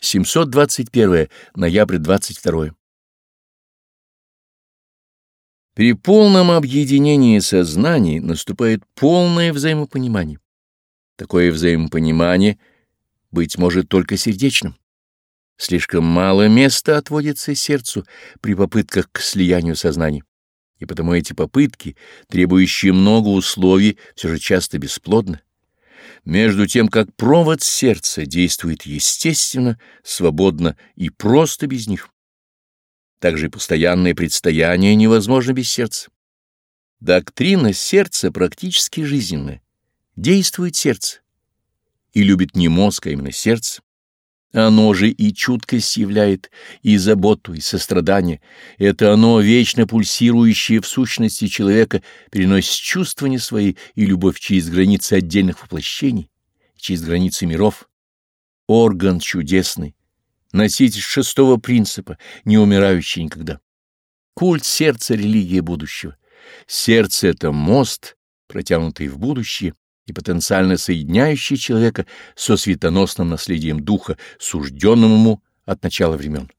721 ноябрь 22 При полном объединении сознаний наступает полное взаимопонимание. Такое взаимопонимание быть может только сердечным. Слишком мало места отводится сердцу при попытках к слиянию сознаний, и потому эти попытки, требующие много условий, все же часто бесплодны. Между тем, как провод сердца действует естественно, свободно и просто без них. Также и постоянное предстояние невозможно без сердца. Доктрина сердца практически жизненная. Действует сердце. И любит не мозг, а именно сердце. Оно же и чуткость являет, и заботу, и сострадание. Это оно, вечно пульсирующее в сущности человека, переносит чувствования свои и любовь через границы отдельных воплощений, через границы миров. Орган чудесный, носитель шестого принципа, не умирающий никогда. Культ сердца — религия будущего. Сердце — это мост, протянутый в будущее, и потенциально соединяющий человека со светоносным наследием духа, сужденным ему от начала времен.